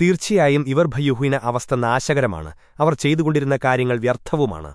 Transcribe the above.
തീർച്ചയായും ഇവർ ഭയൂഹിന അവസ്ഥ നാശകരമാണ്. അവർ ചെയ്തുകൊണ്ടിരുന്ന കാര്യങ്ങൾ വ്യർത്ഥവുമാണ്.